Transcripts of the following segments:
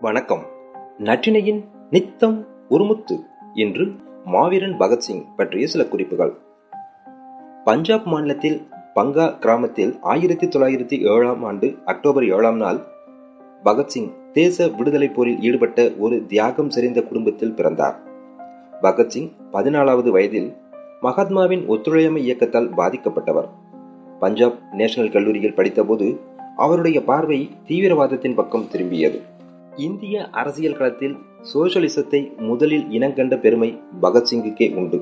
வணக்கம். நற்றினையின் நித்தம் ஒருமுத்து என்று மாவீரன் பகத்சிங் பற்றிய சில குறிப்புகள். பஞ்சாப் மாநிலத்தில் பங்கா கிராமத்தில் ஆயிரத்தி தொள்ளாயிரத்தி ஏழாம் ஆண்டு அக்டோபர் ஏழாம் நாள் பகத்சிங் தேச விடுதலை போரில் ஈடுபட்ட ஒரு தியாகம் செறிந்த குடும்பத்தில் பிறந்தார். பகத்சிங் பதினாலாவது வயதில் மகாத்மாவின் ஒத்துழையாமை இயக்கத்தால் பாதிக்கப்பட்டவர். பஞ்சாப் நேஷனல் கல்லூரியில் படித்தபோது அவருடைய பார்வை தீவிரவாதத்தின் பக்கம் திரும்பியது. இந்திய அரசியல் களத்தில் சோசியலிசத்தை முதலில் இனங்கண்ட பெருமை பகத்சிங்குக்கே உண்டு.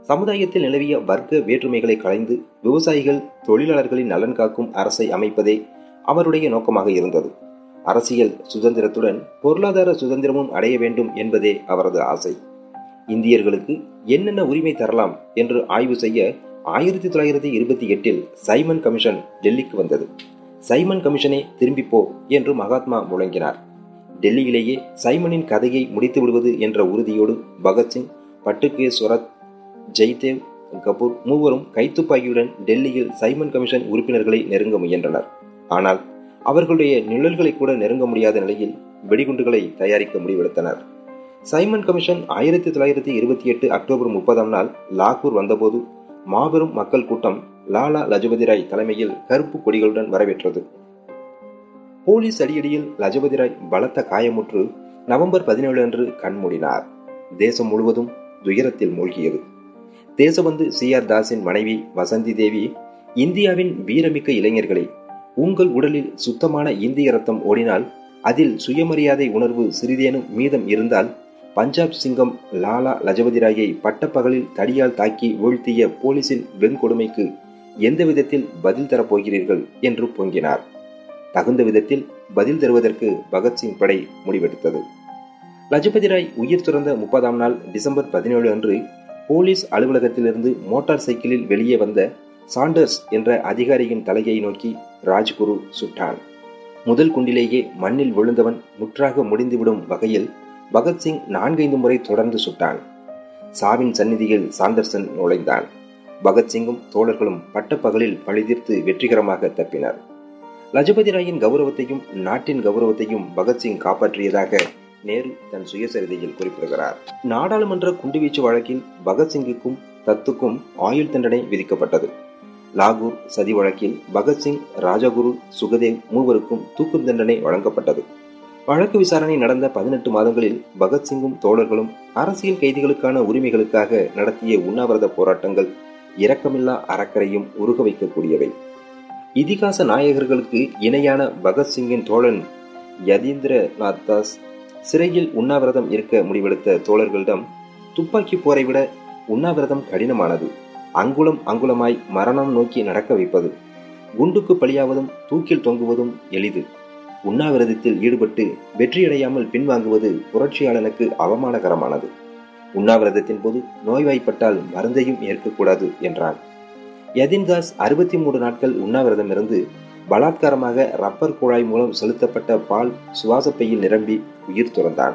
சமுதாயத்தில் நிலவிய வர்க்க வேற்றுமைகளை களைந்து விவசாயிகள் தொழிலாளர்களின் நலன் காக்கும் அரசை அமைப்பதே அவருடைய நோக்கமாக இருந்தது. அரசியல் சுதந்திரத்துடன் பொருளாதார சுதந்திரமும் அடைய வேண்டும் என்பதே அவரது ஆசை. இந்தியர்களுக்கு என்னென்ன உரிமை தரலாம் என்று ஆய்வு செய்ய ஆயிரத்தி தொள்ளாயிரத்தி இருபத்தி எட்டில் சைமன் கமிஷன் டெல்லிக்கு வந்தது. சைமன் கமிஷனே திரும்பிப்போ என்று மகாத்மா முழங்கினார். டெல்லியிலேயே சைமனின் கதையை முடித்து விடுவது என்ற உறுதியோடு பகத்சிங் பட்டுகேஸ்வரத் ஜெய்தேவ் கபூர் மூவரும் கைத்துப்பாக்கியுடன் டெல்லியில் சைமன் கமிஷன் உறுப்பினர்களை நெருங்க முயன்றனர். ஆனால் அவர்களுடைய நிழல்களை கூட நெருங்க முடியாத நிலையில் வெடிகுண்டுகளை தயாரிக்க முடிவெடுத்தனர். சைமன் கமிஷன் ஆயிரத்தி தொள்ளாயிரத்தி இருபத்தி எட்டு அக்டோபர் முப்பதாம் நாள் லாகூர் வந்தபோது மாபெரும் மக்கள் கூட்டம் லாலா லஜபதி ராய் தலைமையில் கருப்பு கொடிகளுடன் வரவேற்றது. போலீஸ் அடியடியில் லஜபதி ராய் பலத்த காயமுற்று நவம்பர் பதினேழு அன்று கண்மூடினார் தேசம் முழுவதும் துயரத்தில் மூழ்கியது. தேசபந்து சி ஆர் தாஸின் மனைவி வசந்தி தேவி இந்தியாவின் வீரமிக்க இளைஞர்களை உங்கள் உடலில் சுத்தமான இந்திய ரத்தம் ஓடினால் அதில் சுயமரியாதை உணர்வு சிறிதேனும் மீதம் இருந்தால் பஞ்சாப் சிங்கம் லாலா லஜபதி ராயை பட்டப்பகலில் தடியால் தாக்கி வீழ்த்திய போலீசின் வெண்கொடுமைக்கு எந்த விதத்தில் பதில் தரப்போகிறீர்கள் என்று பொங்கினார். தகுந்த விதத்தில் பதில் தருவதற்கு பகத்சிங் படை முடிவெடுத்தது. லஜபதி ராய் உயிர் துறந்த முப்பதாம் நாள் டிசம்பர் பதினேழு அன்று போலீஸ் அலுவலகத்திலிருந்து மோட்டார் சைக்கிளில் வெளியே வந்த சாண்டர்ஸ் என்ற அதிகாரியின் தலையை நோக்கி ராஜ்குரு சுட்டான். முதல் குண்டிலேயே மண்ணில் விழுந்தவன் முற்றாக முடிந்துவிடும் வகையில் பகத்சிங் நான்கைந்து முறை தொடர்ந்து சுட்டான். சாவின் சந்நிதியில் சாண்டர்சன் நுழைந்தான். பகத்சிங்கும் தோழர்களும் பட்டப்பகலில் பழிதீர்த்து வெற்றிகரமாக தப்பினர். லஜபதி ராயின் கௌரவத்தையும் நாட்டின் கௌரவத்தையும் பகத்சிங் காப்பாற்றியதாக நேரு தன் சுயசரிதையில் குறிப்பிடுகிறார். நாடாளுமன்ற குண்டுவீச்சு வழக்கில் பகத்சிங்குக்கும் தத்துக்கும் ஆயுள் தண்டனை விதிக்கப்பட்டது. லாகூர் சதி வழக்கில் பகத்சிங் ராஜகுரு சுகதேவ் மூவருக்கும் தூக்கு தண்டனை வழங்கப்பட்டது. வழக்கு விசாரணை நடந்த பதினெட்டு மாதங்களில் பகத்சிங்கும் தோழர்களும் அரசியல் கைதிகளுக்கான உரிமைகளுக்காக நடத்திய உண்ணாவிரத போராட்டங்கள் இரக்கமில்லா அறக்கரையும் உருக வைக்கக்கூடியவை. இதிகாச நாயகர்களுக்கு இணையான பகத்சிங்கின் தோழன் யதீந்திரநாத் தாஸ் சிறையில் உண்ணாவிரதம் இருக்க முடிவெடுத்த தோழர்களிடம் துப்பாக்கி போரை விட உண்ணாவிரதம் கடினமானது. அங்குலம் அங்குலமாய் மரணம் நோக்கி நடக்க வைப்பது குண்டுக்கு பலியாவதும் தூக்கில் தொங்குவதும் எளிது. உண்ணாவிரதத்தில் ஈடுபட்டு வெற்றியடையாமல் பின்வாங்குவது புரட்சியாளனுக்கு அவமானகரமானது. உண்ணாவிரதத்தின் போது நோய்வாய்ப்பட்டால் மருந்தையும் ஏற்கக்கூடாது என்றான். யதின்தாஸ் அறுபத்தி மூன்று நாட்கள் உண்ணாவிரதம் இருந்து பலாத்காரமாக ரப்பர் குழாய் மூலம் செலுத்தப்பட்ட பால் சுவாசப்பையில் நிரம்பி உயிர் துறந்தான்.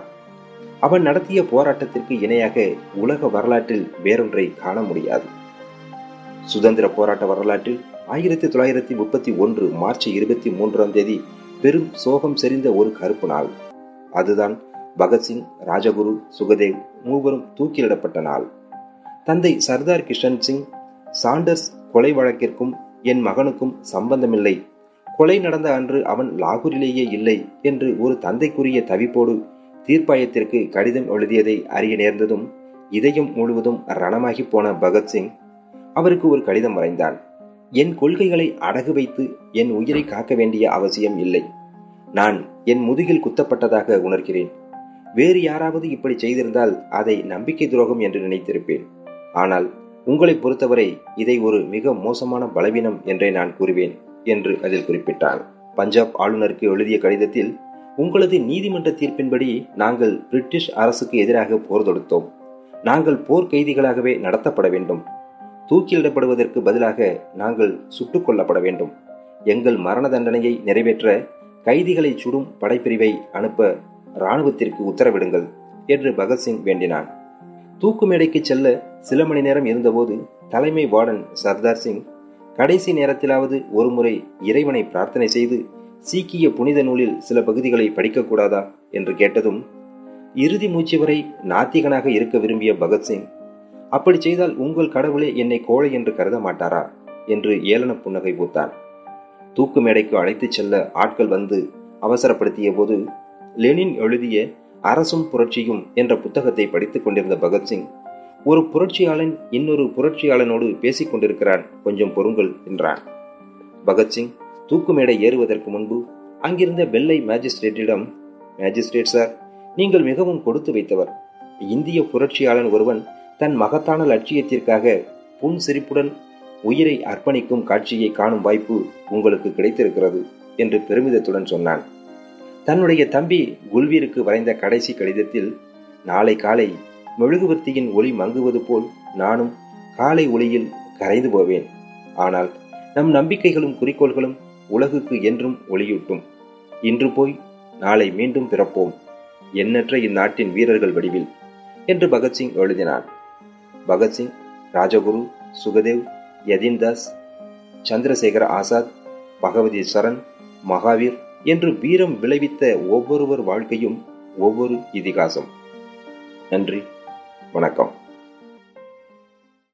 அவன் நடத்திய போராட்டத்திற்கு இணையாக உலக வரலாற்றில் வேறொன்றை காண முடியாது. சுதந்திர போராட்ட வரலாற்றில் ஆயிரத்தி தொள்ளாயிரத்தி முப்பத்தி ஒன்று மார்ச் இருபத்தி மூன்றாம் தேதி பெரும் சோகம் செறிந்த ஒரு கருப்பு நாள். அதுதான் பகத்சிங் ராஜகுரு சுகதேவ் மூவரும் தூக்கிலிடப்பட்ட நாள். தந்தை சர்தார் கிஷன் சிங் சாண்டர்ஸ் கொலை வழக்கிற்கும் என் மகனுக்கும் சம்பந்தமில்லை. கொலை நடந்த அன்று அவன் லாகூரிலேயே இல்லை என்று ஒரு தந்தைக்குரிய தவிப்போடு தீர்ப்பாயத்திற்கு கடிதம் எழுதியதை அறிய நேர்ந்ததும் இதயம் முழுவதும் ரணமாகி போன பகத்சிங் அவருக்கு ஒரு கடிதம் வரைந்தான் என் கொள்கைகளை அடகு வைத்து என் உயிரை காக்க வேண்டிய அவசியம் இல்லை. நான் என் முதுகில் குத்தப்பட்டதாக உணர்கிறேன். வேறு யாராவது இப்படி செய்திருந்தால் அதை நம்பிக்கை துரோகம் என்று நினைத்திருப்பேன். ஆனால் உங்களை பொறுத்தவரை இதை ஒரு மிக மோசமான பலவீனம் என்றே நான் கூறுவேன் என்று அதில் குறிப்பிட்டார். பஞ்சாப் ஆளுநருக்கு எழுதிய கடிதத்தில் உங்களது நீதிமன்ற தீர்ப்பின்படி நாங்கள் பிரிட்டிஷ் அரசுக்கு எதிராக போர் தொடுத்தோம். நாங்கள் போர் கைதிகளாகவே நடத்தப்பட வேண்டும். தூக்கிலிடப்படுவதற்கு பதிலாக நாங்கள் சுட்டுக் கொல்லப்பட வேண்டும். எங்கள் மரண தண்டனையை நிறைவேற்ற கைதிகளை சுடும் படைப்பிரிவை அனுப்ப இராணுவத்திற்கு உத்தரவிடுங்கள் என்று பகத்சிங் வேண்டினான் தூக்கு மேடைக்கு செல்ல சில மணி நேரம் இருந்தபோது தலைமை வார்டன் சர்தார் சிங் கடைசி நேரத்திலாவது ஒருமுறை இறைவனை பிரார்த்தனை செய்து சீக்கிய புனித நூலில் சில பகுதிகளை படிக்கக்கூடாதா என்று கேட்டதும் இறுதி மூச்சு வரை நாத்திகனாக இருக்க விரும்பிய பகத்சிங் அப்படி செய்தால் உங்கள் கடவுளே என்னை கோழை என்று கருத மாட்டாரா? என்று ஏளன புன்னகை பூத்தான். தூக்கு மேடைக்கு அழைத்துச் செல்ல ஆட்கள் வந்து அவசரப்படுத்திய போது லெனின் எழுதிய அரசும் புரட்சியும் என்ற புத்தகத்தை படித்துக் கொண்டிருந்த பகத்சிங் ஒரு புரட்சியாளன் இன்னொரு புரட்சியாளனோடு பேசிக் கொண்டிருக்கிறான் கொஞ்சம் பொருங்கள் என்றான் பகத்சிங் தூக்கு மேடை ஏறுவதற்கு முன்பு அங்கிருந்த வெள்ளை மேஜிஸ்ட்ரேட்டிடம் மேஜிஸ்ட்ரேட் சார் நீங்கள் மிகவும் கொடுத்து வைத்தவர். இந்திய புரட்சியாளன் ஒருவன் தன் மகத்தான லட்சியத்திற்காக புன் சிரிப்புடன் உயிரை அர்ப்பணிக்கும் காட்சியை காணும் வாய்ப்பு உங்களுக்கு கிடைத்திருக்கிறது என்று பெருமிதத்துடன் சொன்னான். தன்னுடைய தம்பி குல்வீருக்கு வரைந்த கடைசி கடிதத்தில் நாளை காலை மெழுகுவர்த்தியின் ஒளி மங்குவது போல் நானும் காலை ஒளியில் கரைந்து போவேன். ஆனால் நம் நம்பிக்கைகளும் குறிக்கோள்களும் உலகுக்கு என்றும் ஒளியூட்டும். இன்று போய் நாளை மீண்டும் பிறப்போம். எண்ணற்ற இந்நாட்டின் வீரர்கள் வடிவில் என்று பகத்சிங் எழுதினான் பகத்சிங் ராஜகுரு சுகதேவ் யதீன்தாஸ் சந்திரசேகர ஆசாத் பகவதி சரண் மகாவீர் என்று வீரம் விளைவித்த ஒவ்வொருவர் வாழ்க்கையும் ஒவ்வொரு இதிகாசம். நன்றி. வணக்கம்.